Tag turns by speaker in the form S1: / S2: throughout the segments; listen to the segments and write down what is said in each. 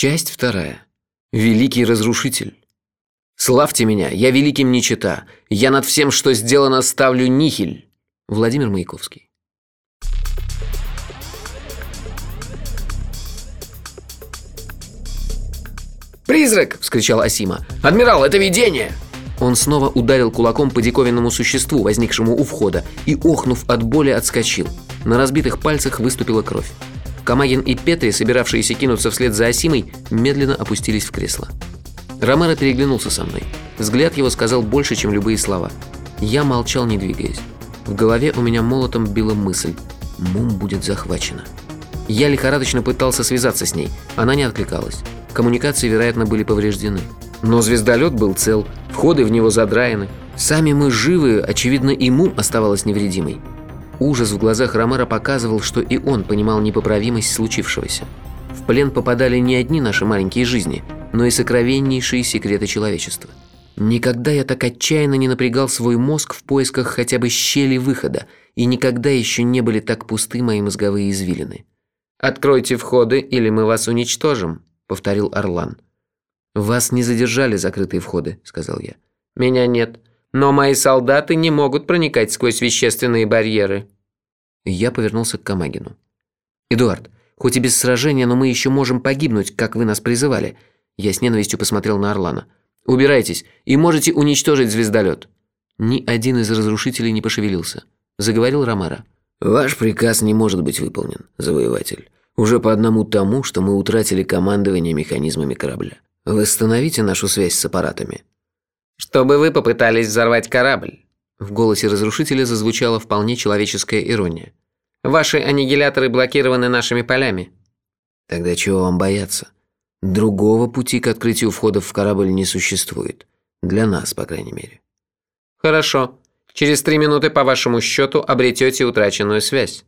S1: Часть вторая. Великий разрушитель. Славьте меня, я великим не чита. Я над всем, что сделано, ставлю нихель. Владимир Маяковский. «Призрак!» – вскричал Асима. «Адмирал, это видение!» Он снова ударил кулаком по диковинному существу, возникшему у входа, и, охнув от боли, отскочил. На разбитых пальцах выступила кровь. Камагин и Петри, собиравшиеся кинуться вслед за Асимой, медленно опустились в кресло. Ромеро переглянулся со мной. Взгляд его сказал больше, чем любые слова. Я молчал, не двигаясь. В голове у меня молотом била мысль. Мум будет захвачена. Я лихорадочно пытался связаться с ней. Она не откликалась. Коммуникации, вероятно, были повреждены. Но звездолет был цел, входы в него задраены. Сами мы живы, очевидно, и Мум оставалась невредимой. Ужас в глазах Ромера показывал, что и он понимал непоправимость случившегося. В плен попадали не одни наши маленькие жизни, но и сокровеннейшие секреты человечества. Никогда я так отчаянно не напрягал свой мозг в поисках хотя бы щели выхода, и никогда еще не были так пусты мои мозговые извилины. «Откройте входы, или мы вас уничтожим», — повторил Орлан. «Вас не задержали закрытые входы», — сказал я. «Меня нет. Но мои солдаты не могут проникать сквозь вещественные барьеры». Я повернулся к Камагину. «Эдуард, хоть и без сражения, но мы еще можем погибнуть, как вы нас призывали». Я с ненавистью посмотрел на Орлана. «Убирайтесь и можете уничтожить звездолет». Ни один из разрушителей не пошевелился. Заговорил Ромеро.
S2: «Ваш приказ не может быть выполнен, завоеватель. Уже по одному тому, что мы утратили командование механизмами корабля. Восстановите нашу связь с аппаратами».
S1: «Чтобы вы попытались взорвать корабль». В голосе разрушителя зазвучала вполне человеческая ирония. «Ваши аннигиляторы блокированы нашими полями».
S2: «Тогда чего вам бояться? Другого пути к открытию входов в корабль не существует. Для нас, по крайней мере».
S1: «Хорошо. Через три минуты, по вашему счету, обретете утраченную связь».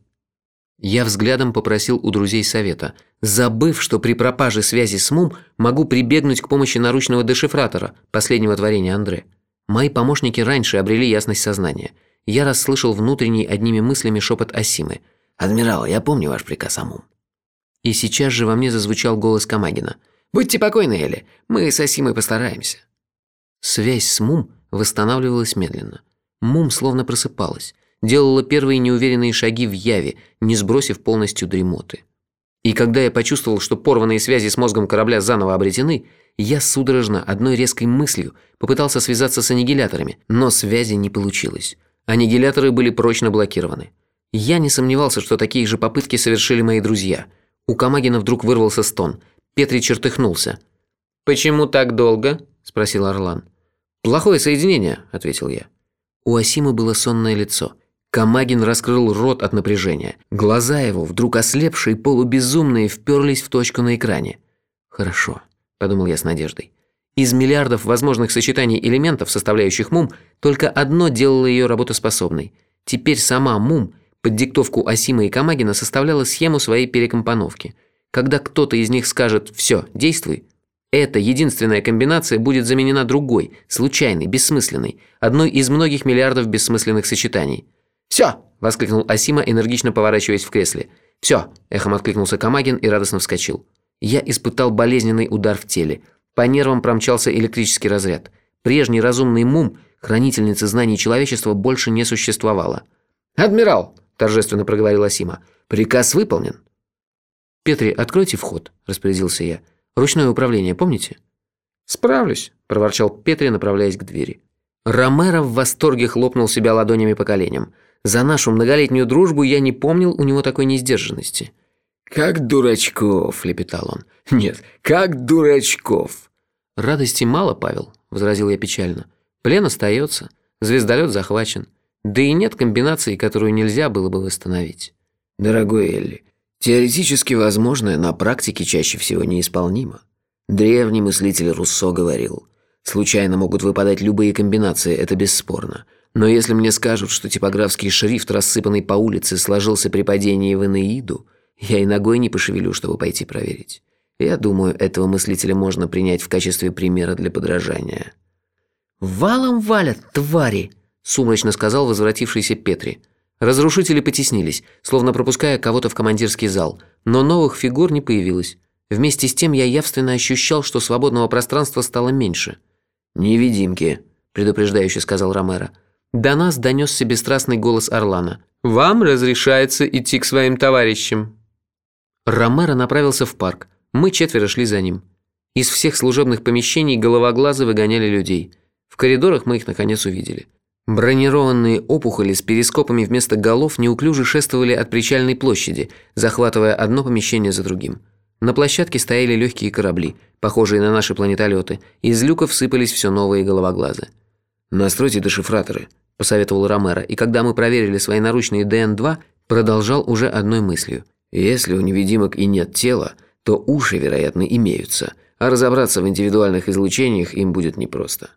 S1: Я взглядом попросил у друзей совета, забыв, что при пропаже связи с МУМ могу прибегнуть к помощи наручного дешифратора, последнего творения Андре. Мои помощники раньше обрели ясность сознания. Я расслышал внутренний одними мыслями шепот Асимы.
S2: «Адмирал, я помню ваш приказ о МУМ».
S1: И сейчас же во мне зазвучал голос Камагина. «Будьте покойны, Элли, мы с Асимой постараемся». Связь с МУМ восстанавливалась медленно. МУМ словно просыпалась делала первые неуверенные шаги в яве, не сбросив полностью дремоты. И когда я почувствовал, что порванные связи с мозгом корабля заново обретены, я судорожно, одной резкой мыслью, попытался связаться с аннигиляторами, но связи не получилось. Аннигиляторы были прочно блокированы. Я не сомневался, что такие же попытки совершили мои друзья. У Камагина вдруг вырвался стон. Петри чертыхнулся. «Почему так долго?» – спросил Орлан. «Плохое соединение», – ответил я. У Асимы было сонное лицо – Камагин раскрыл рот от напряжения. Глаза его, вдруг ослепшие, полубезумные, вперлись в точку на экране. «Хорошо», – подумал я с надеждой. Из миллиардов возможных сочетаний элементов, составляющих МУМ, только одно делало ее работоспособной. Теперь сама МУМ под диктовку Асима и Камагина составляла схему своей перекомпоновки. Когда кто-то из них скажет «все, действуй», эта единственная комбинация будет заменена другой, случайной, бессмысленной, одной из многих миллиардов бессмысленных сочетаний – «Все!» – воскликнул Асима, энергично поворачиваясь в кресле. «Все!» – эхом откликнулся Камагин и радостно вскочил. Я испытал болезненный удар в теле. По нервам промчался электрический разряд. Прежний разумный мум, хранительницы знаний человечества, больше не существовало. «Адмирал!» – торжественно проговорил Асима. «Приказ выполнен!» «Петри, откройте вход», – распорядился я. «Ручное управление, помните?» «Справлюсь», – проворчал Петри, направляясь к двери. Ромеро в восторге хлопнул себя ладонями по коленям. За нашу многолетнюю дружбу я не помнил у него такой несдержанности.
S2: «Как дурачков!» – лепетал он. «Нет, как дурачков!»
S1: «Радости мало, Павел», – возразил я печально. «Плен остается, звездолет захвачен. Да и нет комбинации, которую нельзя было бы восстановить».
S2: «Дорогой Элли, теоретически возможное на практике чаще всего неисполнимо. Древний мыслитель Руссо говорил, случайно могут выпадать любые комбинации, это бесспорно». Но если мне скажут, что типографский шрифт, рассыпанный по улице, сложился при падении в Энеиду, я и ногой не пошевелю, чтобы пойти проверить. Я думаю, этого мыслителя можно принять в качестве примера для подражания.
S1: «Валом валят, твари!» – сумрачно сказал возвратившийся Петри. Разрушители потеснились, словно пропуская кого-то в командирский зал, но новых фигур не появилось. Вместе с тем я явственно ощущал, что свободного пространства стало меньше.
S2: «Невидимки», – предупреждающе сказал Ромеро. До нас донесся бесстрастный голос Орлана.
S1: «Вам разрешается идти к своим товарищам».
S2: Ромеро направился в парк. Мы четверо шли за ним. Из всех служебных помещений головоглазы выгоняли людей. В коридорах мы их наконец увидели. Бронированные опухоли с перископами вместо голов неуклюже шествовали от причальной площади, захватывая одно помещение за другим. На площадке стояли легкие корабли, похожие на наши планетолеты, из люков сыпались все новые головоглазы. «Настройте дешифраторы», – посоветовал Ромеро, и когда мы проверили свои наручные ДН-2, продолжал уже одной мыслью. «Если у невидимок и нет тела, то уши, вероятно, имеются, а разобраться в индивидуальных излучениях им будет непросто».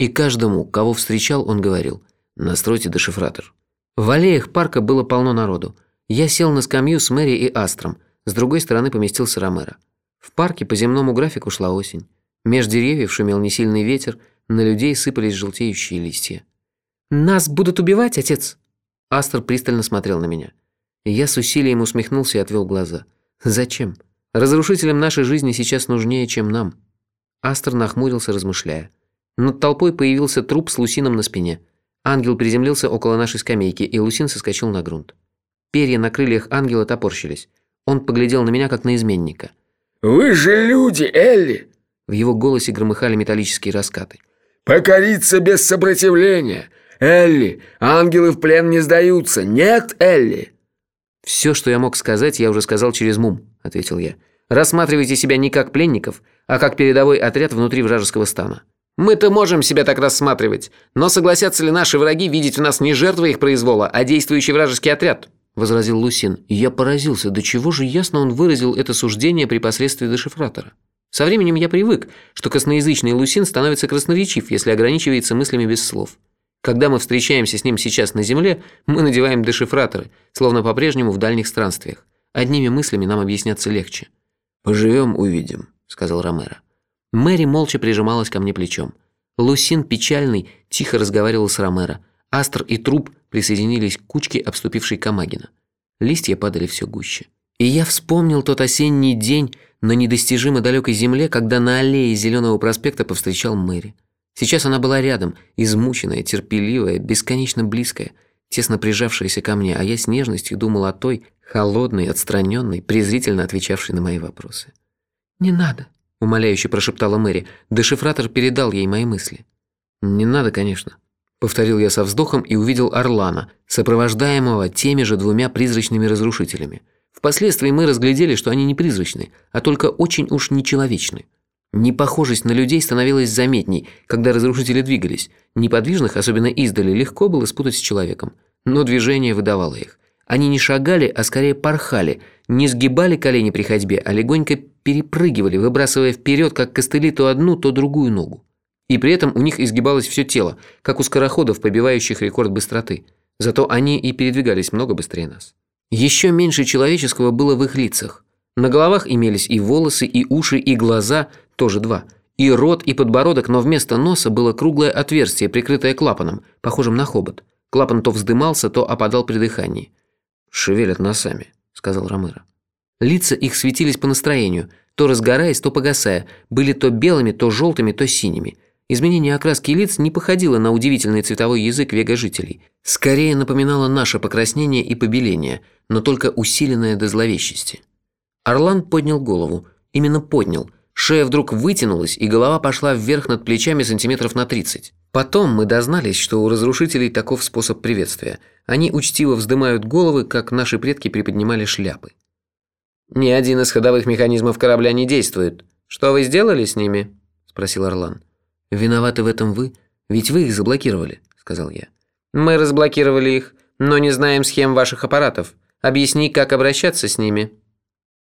S2: И каждому, кого встречал, он говорил «настройте дешифратор». В аллеях парка было полно народу. Я сел на скамью с Мэри и Астром, с другой стороны поместился Ромеро. В парке по земному графику шла осень. Меж деревьев шумел несильный ветер, на людей сыпались желтеющие листья. «Нас будут убивать, отец?» Астр пристально смотрел на меня. Я с усилием усмехнулся и отвел глаза. «Зачем? Разрушителям нашей жизни сейчас нужнее, чем нам». Астр нахмурился, размышляя. Над толпой появился труп с Лусином на спине. Ангел приземлился около нашей скамейки, и Лусин соскочил на грунт. Перья на крыльях ангела топорщились. Он поглядел на меня, как на изменника.
S3: «Вы же люди, Элли!»
S2: В его голосе громыхали металлические раскаты.
S3: «Покориться без сопротивления! Элли, ангелы в плен не сдаются! Нет, Элли!»
S2: «Все, что я мог сказать, я уже сказал через мум», — ответил я. «Рассматривайте себя не как пленников, а как передовой отряд внутри вражеского стана».
S1: Мы-то можем себя так рассматривать, но согласятся ли наши враги видеть в нас не жертвы их произвола, а действующий вражеский отряд?»
S2: – возразил Лусин. И я поразился, до чего же ясно он выразил это суждение при посредстве дешифратора. Со временем я привык, что косноязычный Лусин становится красноречив, если ограничивается мыслями без слов. Когда мы встречаемся с ним сейчас на Земле, мы надеваем дешифраторы, словно по-прежнему в дальних странствиях. Одними мыслями нам объясняться легче.
S1: «Поживем – увидим», – сказал Ромеро.
S2: Мэри молча прижималась ко мне плечом. Лусин, печальный, тихо разговаривал с Ромеро. Астр и Труп присоединились к кучке, обступившей Камагина. Листья падали все гуще. И я вспомнил тот осенний день на недостижимо далекой земле, когда на аллее Зеленого проспекта повстречал Мэри. Сейчас она была рядом, измученная, терпеливая, бесконечно близкая, тесно прижавшаяся ко мне, а я с нежностью думал о той, холодной, отстраненной, презрительно отвечавшей на мои вопросы. «Не надо», – умоляюще прошептала Мэри. Дешифратор передал ей мои мысли. «Не надо, конечно», – повторил я со вздохом и увидел Орлана, сопровождаемого теми же двумя призрачными разрушителями. Впоследствии мы разглядели, что они не призрачны, а только очень уж нечеловечны. Непохожесть на людей становилась заметней, когда разрушители двигались. Неподвижных, особенно издали, легко было спутать с человеком. Но движение выдавало их. Они не шагали, а скорее порхали, не сгибали колени при ходьбе, а легонько перепрыгивали, выбрасывая вперед, как костыли, то одну, то другую ногу. И при этом у них изгибалось все тело, как у скороходов, побивающих рекорд быстроты. Зато они и передвигались много быстрее нас. Еще меньше человеческого было в их лицах. На головах имелись и волосы, и уши, и глаза, тоже два, и рот, и подбородок, но вместо носа было круглое отверстие, прикрытое клапаном, похожим на хобот. Клапан то вздымался, то опадал при дыхании.
S1: «Шевелят носами», – сказал Ромеро.
S2: Лица их светились по настроению, то разгораясь, то погасая, были то белыми, то желтыми, то синими. Изменение окраски лиц не походило на удивительный цветовой язык вега-жителей. Скорее напоминало наше покраснение и побеление, но только усиленное до зловещести. Орлан поднял голову. Именно поднял. Шея вдруг вытянулась, и голова пошла вверх над плечами сантиметров на тридцать. Потом мы дознались, что у разрушителей таков способ приветствия. Они учтиво вздымают головы, как наши предки приподнимали шляпы.
S1: «Ни один из ходовых механизмов корабля не действует. Что вы сделали с ними?» – спросил Орлан.
S2: «Виноваты в этом вы, ведь вы их заблокировали», – сказал я.
S1: «Мы разблокировали их, но не знаем схем ваших аппаратов. Объясни, как обращаться с ними».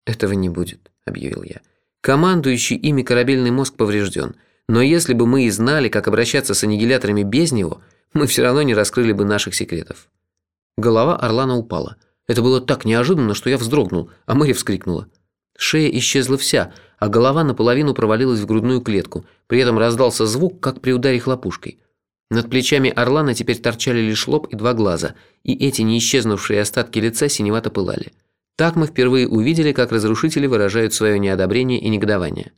S2: «Этого не будет», – объявил я. «Командующий ими корабельный мозг поврежден». Но если бы мы и знали, как обращаться с аннигиляторами без него, мы все равно не раскрыли бы наших секретов. Голова Орлана упала. Это было так неожиданно, что я вздрогнул, а Мэри вскрикнула. Шея исчезла вся, а голова наполовину провалилась в грудную клетку. При этом раздался звук, как при ударе хлопушкой. Над плечами Орлана теперь торчали лишь лоб и два глаза, и эти неисчезнувшие остатки лица синевато пылали.
S1: Так мы впервые увидели, как разрушители выражают свое неодобрение и негодование.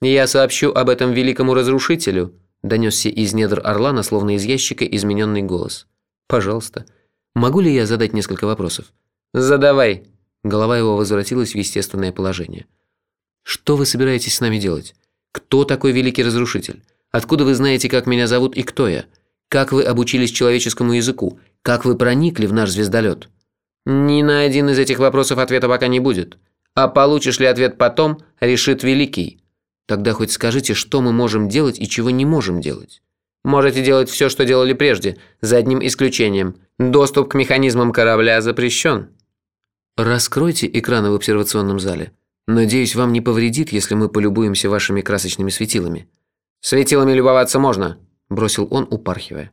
S1: «Я сообщу об этом великому разрушителю», – донесся из недр Орлана, словно из ящика, измененный голос. «Пожалуйста. Могу ли я задать несколько вопросов?» «Задавай». Голова его возвратилась в естественное положение. «Что вы собираетесь с нами делать? Кто такой великий разрушитель? Откуда вы знаете, как меня зовут и кто я? Как вы обучились человеческому языку? Как вы проникли в наш звездолет?» «Ни на один из этих вопросов ответа пока не будет. А получишь ли ответ потом, решит Великий». Тогда хоть скажите, что мы можем делать и чего не можем делать. Можете делать все, что делали прежде, за одним исключением. Доступ к механизмам корабля запрещен. Раскройте экраны в обсервационном зале. Надеюсь, вам не повредит, если мы полюбуемся вашими красочными светилами. Светилами любоваться можно, бросил он, упархивая.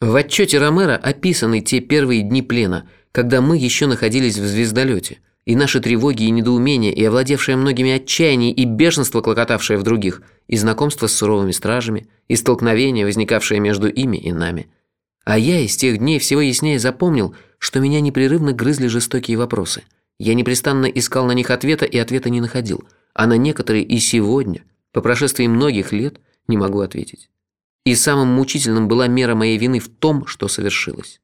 S1: В отчете Ромера описаны те первые дни плена, когда мы еще находились в звездолете – и наши тревоги и недоумения, и овладевшее многими отчаяние и бешенство, клокотавшее в других, и знакомство с суровыми стражами, и столкновения, возникавшие между ими и нами. А я из тех дней всего яснее запомнил, что меня непрерывно грызли жестокие вопросы. Я непрестанно искал на них ответа и ответа не находил, а на некоторые и сегодня, по прошествии многих лет, не могу ответить. И самым мучительным была мера моей вины в том, что совершилось.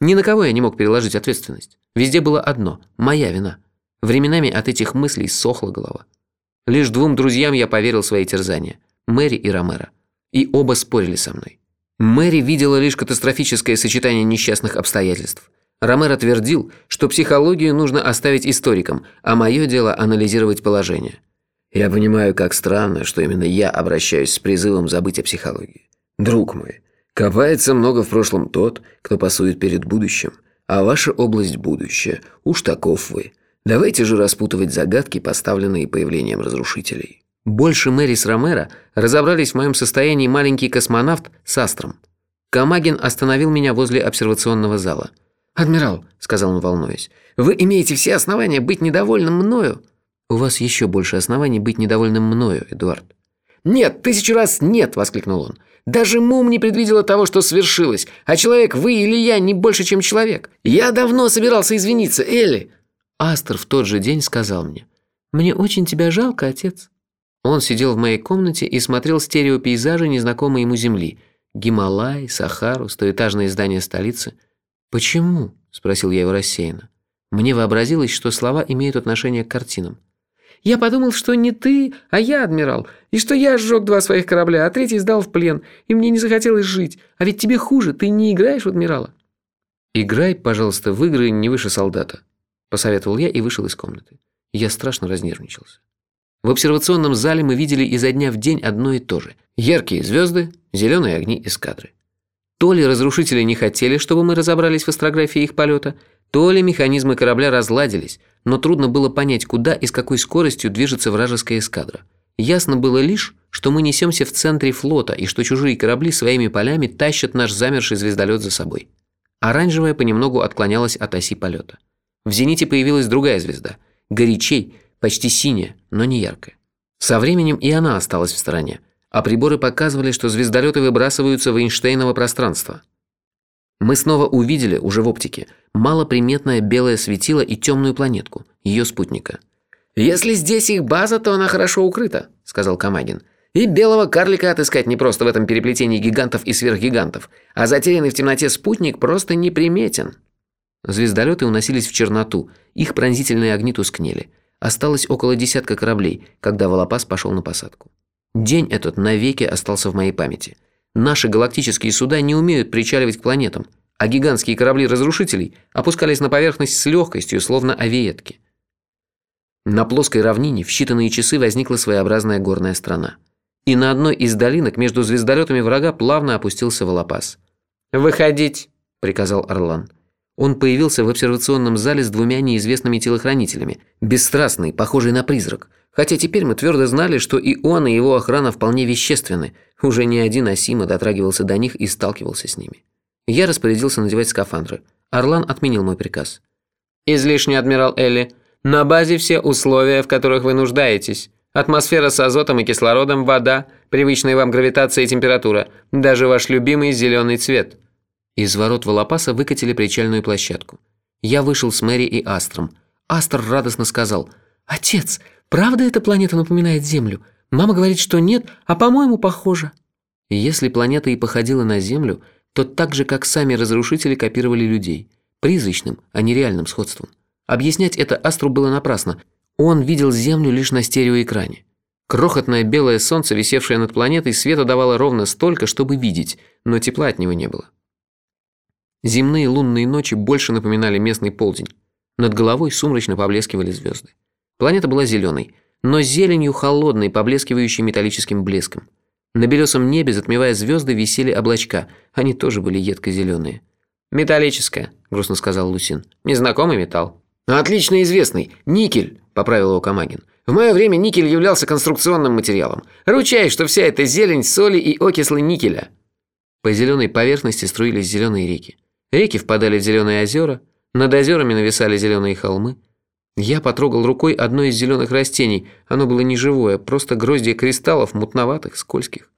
S1: Ни на кого я не мог переложить ответственность. Везде было одно – моя вина. Временами от этих мыслей сохла голова. Лишь двум друзьям я поверил свои терзания – Мэри и Ромеро. И оба спорили со мной. Мэри видела лишь катастрофическое сочетание несчастных обстоятельств. Ромеро твердил, что психологию нужно оставить историкам, а мое дело – анализировать положение.
S2: Я понимаю, как странно, что именно я обращаюсь с призывом забыть о психологии. Друг мой, Копается много в прошлом тот, кто пасует перед будущим, а ваша область – будущее. Уж таков вы. Давайте же распутывать загадки, поставленные появлением разрушителей.
S1: Больше Мэри с Ромеро разобрались в моем состоянии маленький космонавт с Астром. Камагин остановил меня возле обсервационного зала. «Адмирал», – сказал он, волнуясь, – «вы имеете все основания быть недовольным мною». «У вас еще больше оснований быть недовольным мною, Эдуард». «Нет, тысячу раз нет!» – воскликнул он. Даже Мум не предвидела того, что свершилось, а человек, вы или я, не больше, чем человек. Я давно собирался извиниться, Элли!» Астер в тот же день сказал мне. «Мне очень тебя жалко, отец». Он сидел в моей комнате и смотрел стереопейзажи незнакомой ему земли. Гималай, Сахару, стоэтажные здания столицы. «Почему?» – спросил я его рассеянно. Мне вообразилось, что слова имеют отношение к картинам. Я подумал, что не ты, а я, адмирал, и что я сжег два своих корабля, а третий сдал в плен, и мне не захотелось жить. А ведь тебе хуже, ты не играешь в адмирала». «Играй, пожалуйста, в игры не выше солдата», – посоветовал я и вышел из комнаты. Я страшно разнервничался. В обсервационном зале мы видели изо дня в день одно и то же. Яркие звезды, зеленые огни эскадры. То ли разрушители не хотели, чтобы мы разобрались в астрографии их полета, то ли механизмы корабля разладились, но трудно было понять, куда и с какой скоростью движется вражеская эскадра. Ясно было лишь, что мы несемся в центре флота и что чужие корабли своими полями тащат наш замерший звездолет за собой. Оранжевая понемногу отклонялась от оси полета. В зените появилась другая звезда. Горячей, почти синяя, но не яркая. Со временем и она осталась в стороне, а приборы показывали, что звездолеты выбрасываются в Эйнштейново пространство – мы снова увидели, уже в оптике, малоприметное белое светило и темную планетку, ее спутника. «Если здесь их база, то она хорошо укрыта», – сказал Камагин. «И белого карлика отыскать не просто в этом переплетении гигантов и сверхгигантов, а затерянный в темноте спутник просто неприметен». Звездолеты уносились в черноту, их пронзительные огни тускнели. Осталось около десятка кораблей, когда Волопас пошел на посадку. День этот навеки остался в моей памяти – Наши галактические суда не умеют причаливать к планетам, а гигантские корабли разрушителей опускались на поверхность с легкостью, словно авиетки. На плоской равнине в считанные часы возникла своеобразная горная страна. И на одной из долинок между звездолетами врага плавно опустился волопас. «Выходить!» – приказал Орлан. Он появился в обсервационном зале с двумя неизвестными телохранителями, бесстрастный, похожий на призрак. Хотя теперь мы твердо знали, что и он, и его охрана вполне вещественны. Уже не один Асима дотрагивался до них и сталкивался с ними. Я распорядился надевать скафандры. Орлан отменил мой приказ. «Излишне, адмирал Элли. На базе все условия, в которых вы нуждаетесь. Атмосфера с азотом и кислородом, вода, привычная вам гравитация и температура, даже ваш любимый зеленый цвет». Из ворот Волопаса выкатили причальную площадку. Я вышел с Мэри и Астром. Астр радостно сказал «Отец, правда эта планета напоминает Землю? Мама говорит, что нет, а по-моему, похоже». Если планета и походила на Землю, то так же, как сами разрушители копировали людей. Призрачным, а не реальным сходством. Объяснять это Астру было напрасно. Он видел Землю лишь на стереоэкране. Крохотное белое солнце, висевшее над планетой, света давало ровно столько, чтобы видеть, но тепла от него не было. Земные лунные ночи больше напоминали местный полдень. Над головой сумрачно поблескивали звезды. Планета была зеленой, но зеленью холодной, поблескивающей металлическим блеском. На белесом небе, затмевая звезды, висели облачка. Они тоже были едко-зеленые. «Металлическая», – грустно сказал Лусин. «Незнакомый металл».
S2: «Отлично известный. Никель», – поправил его Камагин. В мое время никель являлся конструкционным материалом. Ручаюсь, что вся эта зелень, соли и окислы никеля.
S1: По зеленой поверхности струились зеленые реки. Реки впадали в зеленые озера, над озерами нависали зеленые холмы. Я потрогал рукой одно из зеленых растений. Оно было не живое, просто гроздья кристаллов, мутноватых, скользких.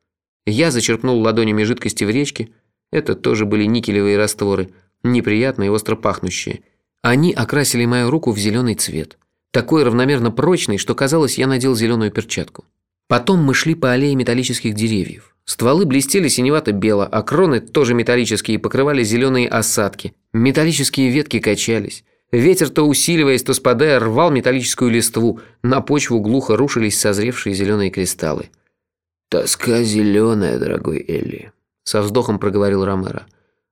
S1: Я зачерпнул ладонями жидкости в речке. Это тоже были никелевые растворы, неприятные, остро пахнущие. Они окрасили мою руку в зеленый цвет такой равномерно прочный, что казалось, я надел зеленую перчатку. Потом мы шли по аллее металлических деревьев. Стволы блестели синевато-бело, а кроны, тоже металлические, покрывали зеленые осадки. Металлические ветки качались. Ветер, то усиливаясь, то спадая, рвал металлическую листву. На почву глухо рушились созревшие зеленые кристаллы.
S2: «Тоска зеленая, дорогой Элли», – со вздохом проговорил Ромеро.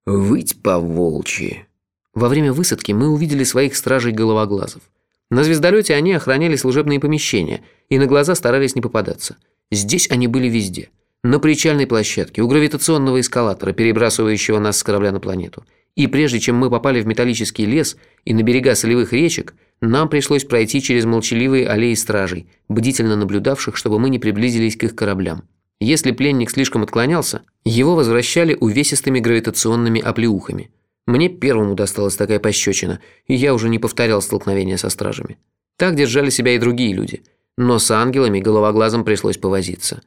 S2: «Выть по волчьи».
S1: Во время высадки мы увидели своих стражей-головоглазов. На звездолете они охраняли служебные помещения и на глаза старались не попадаться. Здесь они были везде. На причальной площадке, у гравитационного эскалатора, перебрасывающего нас с корабля на планету. И прежде чем мы попали в металлический лес и на берега солевых речек, нам пришлось пройти через молчаливые аллеи стражей, бдительно наблюдавших, чтобы мы не приблизились к их кораблям. Если пленник слишком отклонялся, его возвращали увесистыми гравитационными оплеухами – мне первому досталась такая пощечина, и я уже не повторял столкновения со стражами. Так держали себя и другие люди. Но с ангелами головоглазом пришлось повозиться.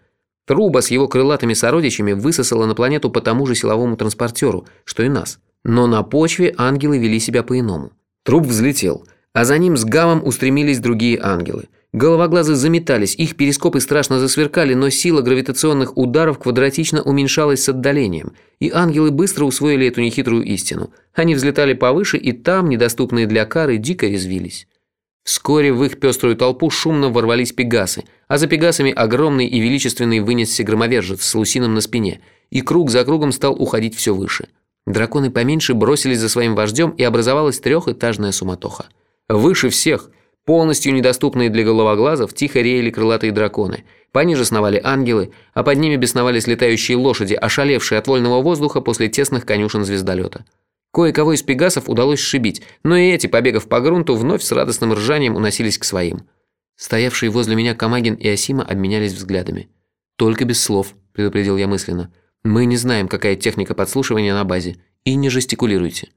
S1: Труба с его крылатыми сородичами высосала на планету по тому же силовому транспортеру, что и нас. Но на почве ангелы вели себя по-иному. Труп взлетел, а за ним с гамом устремились другие ангелы. Головоглазы заметались, их перископы страшно засверкали, но сила гравитационных ударов квадратично уменьшалась с отдалением, и ангелы быстро усвоили эту нехитрую истину. Они взлетали повыше, и там, недоступные для кары, дико резвились. Вскоре в их пеструю толпу шумно ворвались пегасы, а за пегасами огромный и величественный вынесся громовержец с лусином на спине, и круг за кругом стал уходить все выше. Драконы поменьше бросились за своим вождем, и образовалась трехэтажная суматоха. Выше всех – Полностью недоступные для головоглазов тихо реяли крылатые драконы. Пониже сновали ангелы, а под ними бесновались летающие лошади, ошалевшие от вольного воздуха после тесных конюшен звездолета. Кое-кого из пегасов удалось сшибить, но и эти, побегав по грунту, вновь с радостным ржанием уносились к своим. Стоявшие возле меня Камагин и Асима обменялись взглядами. «Только без слов», – предупредил я мысленно. «Мы не знаем, какая техника подслушивания на базе. И не жестикулируйте».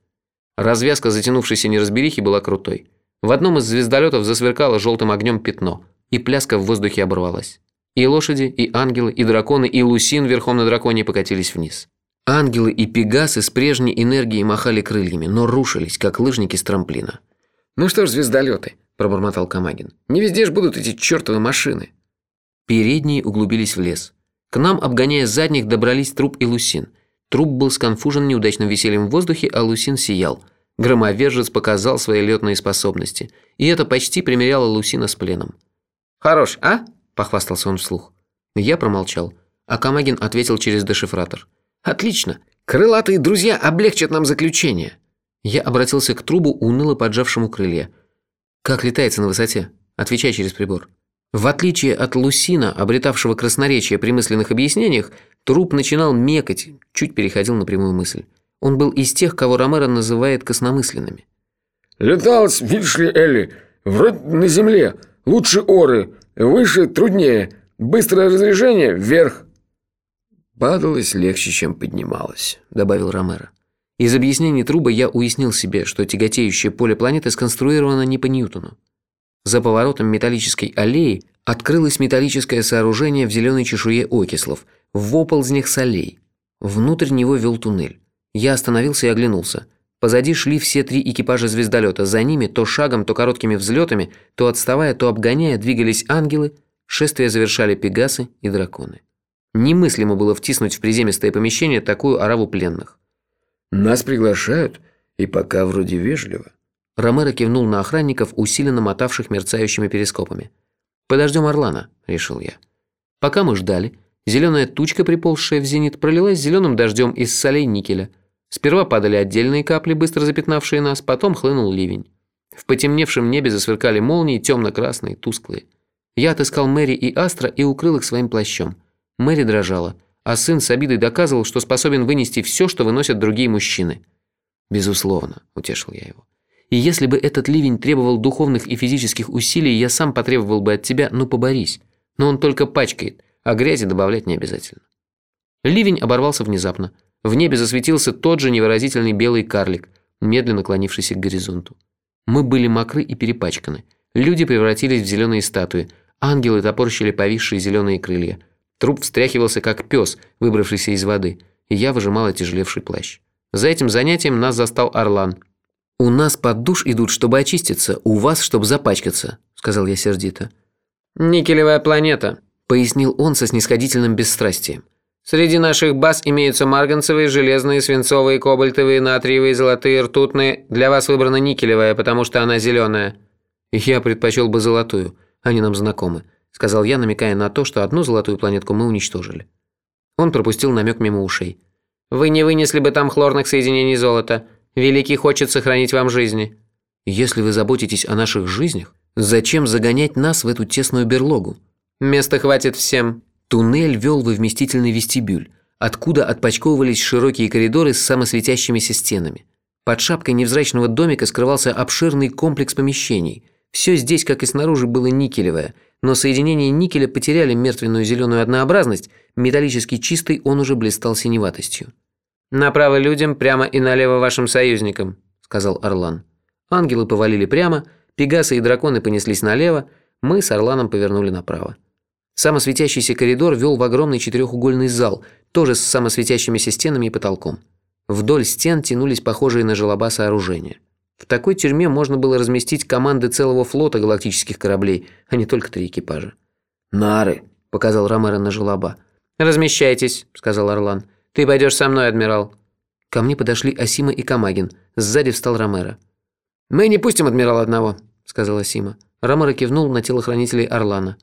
S1: Развязка затянувшейся неразберихи была крутой. В одном из звездолетов засверкало желтым огнем пятно, и пляска в воздухе оборвалась. И лошади, и ангелы, и драконы, и Лусин верхом на драконе покатились вниз. Ангелы и пегасы с прежней энергией махали крыльями, но рушились, как лыжники с трамплина.
S2: «Ну что ж, звездолеты», – пробормотал Камагин. «Не везде ж будут эти чертовы машины».
S1: Передние углубились в лес. К нам, обгоняя задних, добрались Труп и Лусин. Труп был сконфужен неудачным весельем в воздухе, а Лусин сиял – Громовержец показал свои летные способности, и это почти примеряло Лусина с пленом.
S2: «Хорош, а?»
S1: – похвастался он вслух. Я промолчал, а Камагин ответил через дешифратор.
S2: «Отлично! Крылатые друзья облегчат нам заключение!»
S1: Я обратился к трубу, уныло поджавшему крылья. «Как летается на высоте? Отвечай через прибор». В отличие от Лусина, обретавшего красноречие при мысленных объяснениях, труп начинал мекать, чуть переходил на прямую мысль. Он был из тех, кого Ромеро называет косномысленными.
S3: «Леталось, видишь ли, Элли, вроде на земле. Лучше оры, выше труднее. Быстрое разрежение вверх».
S2: «Падалось легче, чем поднималось», – добавил Ромеро.
S1: Из объяснений Труба я уяснил себе, что тяготеющее поле планеты сконструировано не по Ньютону. За поворотом металлической аллеи открылось металлическое сооружение в зеленой чешуе окислов, в оползнях солей. Внутрь него вел туннель. Я остановился и оглянулся. Позади шли все три экипажа звездолета. За ними то шагом, то короткими взлетами, то отставая, то обгоняя, двигались ангелы. Шествие завершали пегасы и драконы. Немыслимо было втиснуть в приземистое помещение такую ораву пленных.
S3: «Нас приглашают, и пока вроде вежливо».
S1: Ромеро кивнул на охранников, усиленно мотавших мерцающими перископами. «Подождем Орлана», – решил я. Пока мы ждали, зеленая тучка, приползшая в зенит, пролилась зеленым дождем из солей никеля. Сперва падали отдельные капли, быстро запятнавшие нас, потом хлынул ливень. В потемневшем небе засверкали молнии, темно-красные, тусклые. Я отыскал Мэри и Астра и укрыл их своим плащом. Мэри дрожала, а сын с обидой доказывал, что способен вынести все, что выносят другие мужчины. «Безусловно», – утешил я его. «И если бы этот ливень требовал духовных и физических усилий, я сам потребовал бы от тебя, ну поборись. Но он только пачкает, а грязи добавлять не обязательно». Ливень оборвался внезапно. В небе засветился тот же невыразительный белый карлик, медленно клонившийся к горизонту. Мы были мокры и перепачканы. Люди превратились в зеленые статуи. Ангелы топорщили повисшие зеленые крылья. Труп встряхивался, как пес, выбравшийся из воды, и я выжимал отяжелевший плащ. За этим занятием нас застал Орлан. «У нас под душ идут, чтобы очиститься, у вас, чтобы запачкаться», – сказал я сердито.
S2: «Никелевая планета», –
S1: пояснил он со снисходительным бесстрастием.
S2: Среди наших баз имеются марганцевые, железные, свинцовые, кобальтовые, натриевые, золотые, ртутные. Для вас выбрана никелевая, потому что она зеленая.
S1: Я предпочел бы золотую. Они нам знакомы, сказал я, намекая на то, что одну золотую планетку мы уничтожили. Он пропустил намек мимо ушей.
S2: Вы не вынесли бы там хлорных соединений золота. Великий хочет сохранить вам жизни.
S1: Если вы заботитесь о наших жизнях, зачем загонять нас в эту тесную берлогу?
S2: Места хватит всем.
S1: Туннель вел во вместительный вестибюль, откуда отпочковывались широкие коридоры с самосветящимися стенами. Под шапкой невзрачного домика скрывался обширный комплекс помещений. Все здесь, как и снаружи, было никелевое, но соединения никеля потеряли мертвенную зеленую однообразность, металлически чистый он уже блистал синеватостью.
S2: «Направо людям, прямо и налево вашим союзникам», –
S1: сказал Орлан. Ангелы повалили прямо, пегасы и драконы понеслись налево, мы с Орланом повернули направо. Самосветящийся коридор вел в огромный четырехугольный зал, тоже с самосветящимися стенами и потолком. Вдоль стен тянулись похожие на желоба сооружения. В такой тюрьме можно было разместить команды целого флота галактических кораблей, а не только три экипажа.
S3: «Нары», –
S1: показал Ромеро на желоба.
S2: «Размещайтесь», – сказал Орлан. «Ты пойдешь со мной, адмирал».
S1: Ко мне подошли Асима и Камагин. Сзади встал Ромеро.
S2: «Мы не пустим адмирала одного», – сказала
S1: Асима. Ромеро кивнул на телохранителей Орлана.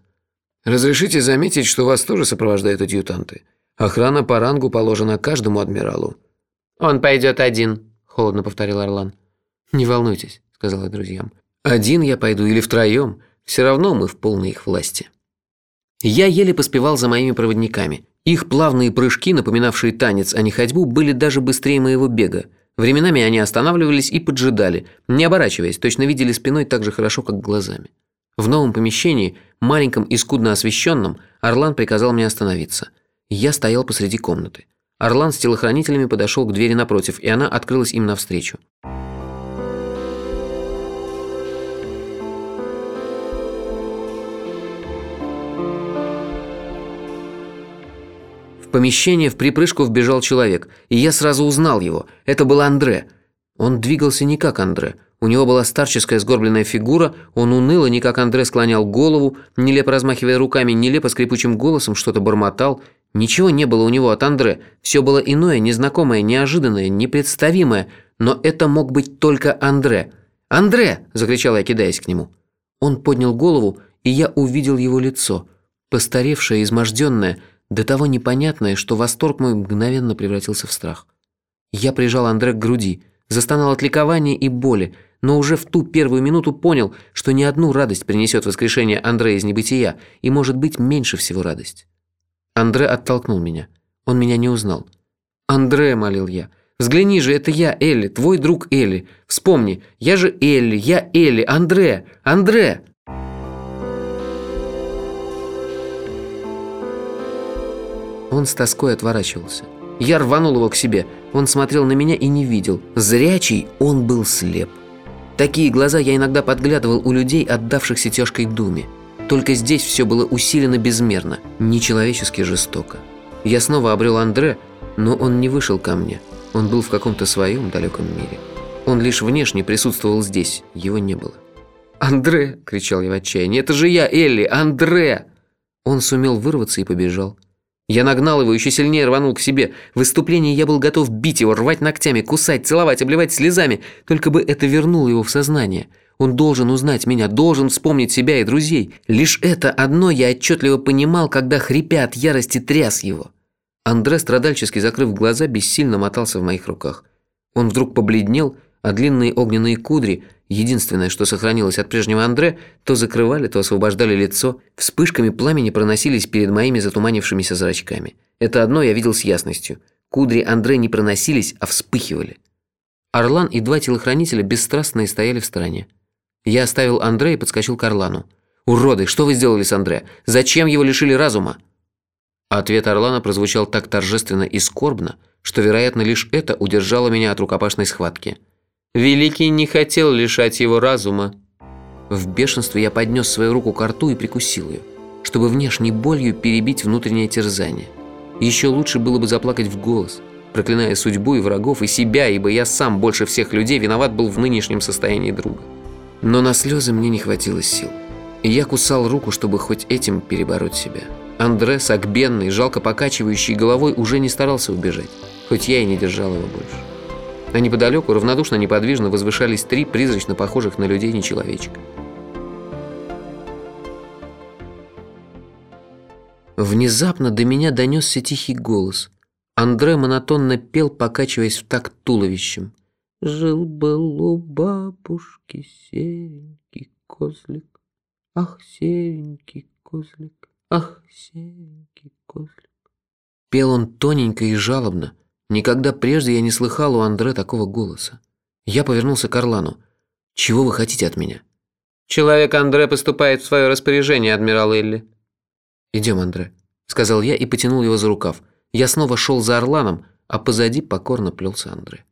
S3: Разрешите заметить, что вас тоже сопровождают адъютанты. Охрана по рангу положена каждому адмиралу».
S2: «Он пойдет один», – холодно повторил Орлан.
S1: «Не волнуйтесь», – сказал я друзьям. «Один я пойду или втроем, все равно мы в полной их власти». Я еле поспевал за моими проводниками. Их плавные прыжки, напоминавшие танец, а не ходьбу, были даже быстрее моего бега. Временами они останавливались и поджидали, не оборачиваясь, точно видели спиной так же хорошо, как глазами. В новом помещении, маленьком и скудно освещенном, Орлан приказал мне остановиться. Я стоял посреди комнаты. Орлан с телохранителями подошел к двери напротив, и она открылась им навстречу. Помещение в припрыжку вбежал человек, и я сразу узнал его. Это был Андре. Он двигался не как Андре. У него была старческая сгорбленная фигура, он уныло, не как Андре, склонял голову, нелепо размахивая руками, нелепо скрипучим голосом что-то бормотал. Ничего не было у него от Андре, все было иное, незнакомое, неожиданное, непредставимое, но это мог быть только Андре. «Андре!» – закричал я, кидаясь к нему. Он поднял голову, и я увидел его лицо, постаревшее, изможденное, до того непонятное, что восторг мой мгновенно превратился в страх. Я прижал Андре к груди, застонал от ликования и боли, но уже в ту первую минуту понял, что ни одну радость принесет воскрешение Андре из небытия, и может быть меньше всего радость. Андре оттолкнул меня. Он меня не узнал. «Андре», — молил я, — «взгляни же, это я, Элли, твой друг Элли. Вспомни, я же Элли, я Элли, Андре, Андре!» Он с тоской отворачивался. Я рванул его к себе. Он смотрел на меня и не видел. Зрячий он был слеп. Такие глаза я иногда подглядывал у людей, отдавшихся тяжкой думе. Только здесь все было усилено безмерно, нечеловечески жестоко. Я снова обрел Андре, но он не вышел ко мне. Он был в каком-то своем далеком мире. Он лишь внешне присутствовал здесь, его не было. «Андре!» – кричал я в отчаянии. «Это же я, Элли! Андре!» Он сумел вырваться и побежал. Я нагнал его, еще сильнее рванул к себе. В выступлении я был готов бить его, рвать ногтями, кусать, целовать, обливать слезами. Только бы это вернуло его в сознание. Он должен узнать меня, должен вспомнить себя и друзей. Лишь это одно я отчетливо понимал, когда, хрипя от ярости, тряс его. Андре, страдальчески закрыв глаза, бессильно мотался в моих руках. Он вдруг побледнел, а длинные огненные кудри, единственное, что сохранилось от прежнего Андре, то закрывали, то освобождали лицо, вспышками пламени проносились перед моими затуманившимися зрачками. Это одно я видел с ясностью. Кудри Андре не проносились, а вспыхивали. Орлан и два телохранителя бесстрастные стояли в стороне. Я оставил Андре и подскочил к Орлану. «Уроды, что вы сделали с Андре? Зачем его лишили разума?» Ответ Орлана прозвучал так торжественно и скорбно, что, вероятно, лишь это удержало меня от рукопашной схватки. Великий не хотел лишать его разума. В бешенстве я поднес свою руку к рту и прикусил ее, чтобы внешней болью перебить внутреннее терзание. Еще лучше было бы заплакать в голос, проклиная судьбу и врагов, и себя, ибо я сам больше всех людей виноват был в нынешнем состоянии друга. Но на слезы мне не хватило сил, и я кусал руку, чтобы хоть этим перебороть себя. Андре, согбенный, жалко покачивающий головой, уже не старался убежать, хоть я и не держал его больше а неподалеку равнодушно неподвижно возвышались три призрачно похожих на людей нечеловечка. Внезапно до меня донесся тихий голос. Андре монотонно пел, покачиваясь в такт туловищем. «Жил-был у бабушки серенький козлик, Ах, серенький козлик, ах, серенький козлик». Пел он тоненько и жалобно, Никогда прежде я не слыхал у Андре такого голоса. Я повернулся к Орлану. «Чего вы хотите от меня?» «Человек Андре поступает в свое распоряжение, адмирал Элли». «Идем, Андре», — сказал я и потянул его за рукав. Я снова шел за Орланом, а позади покорно плелся Андре.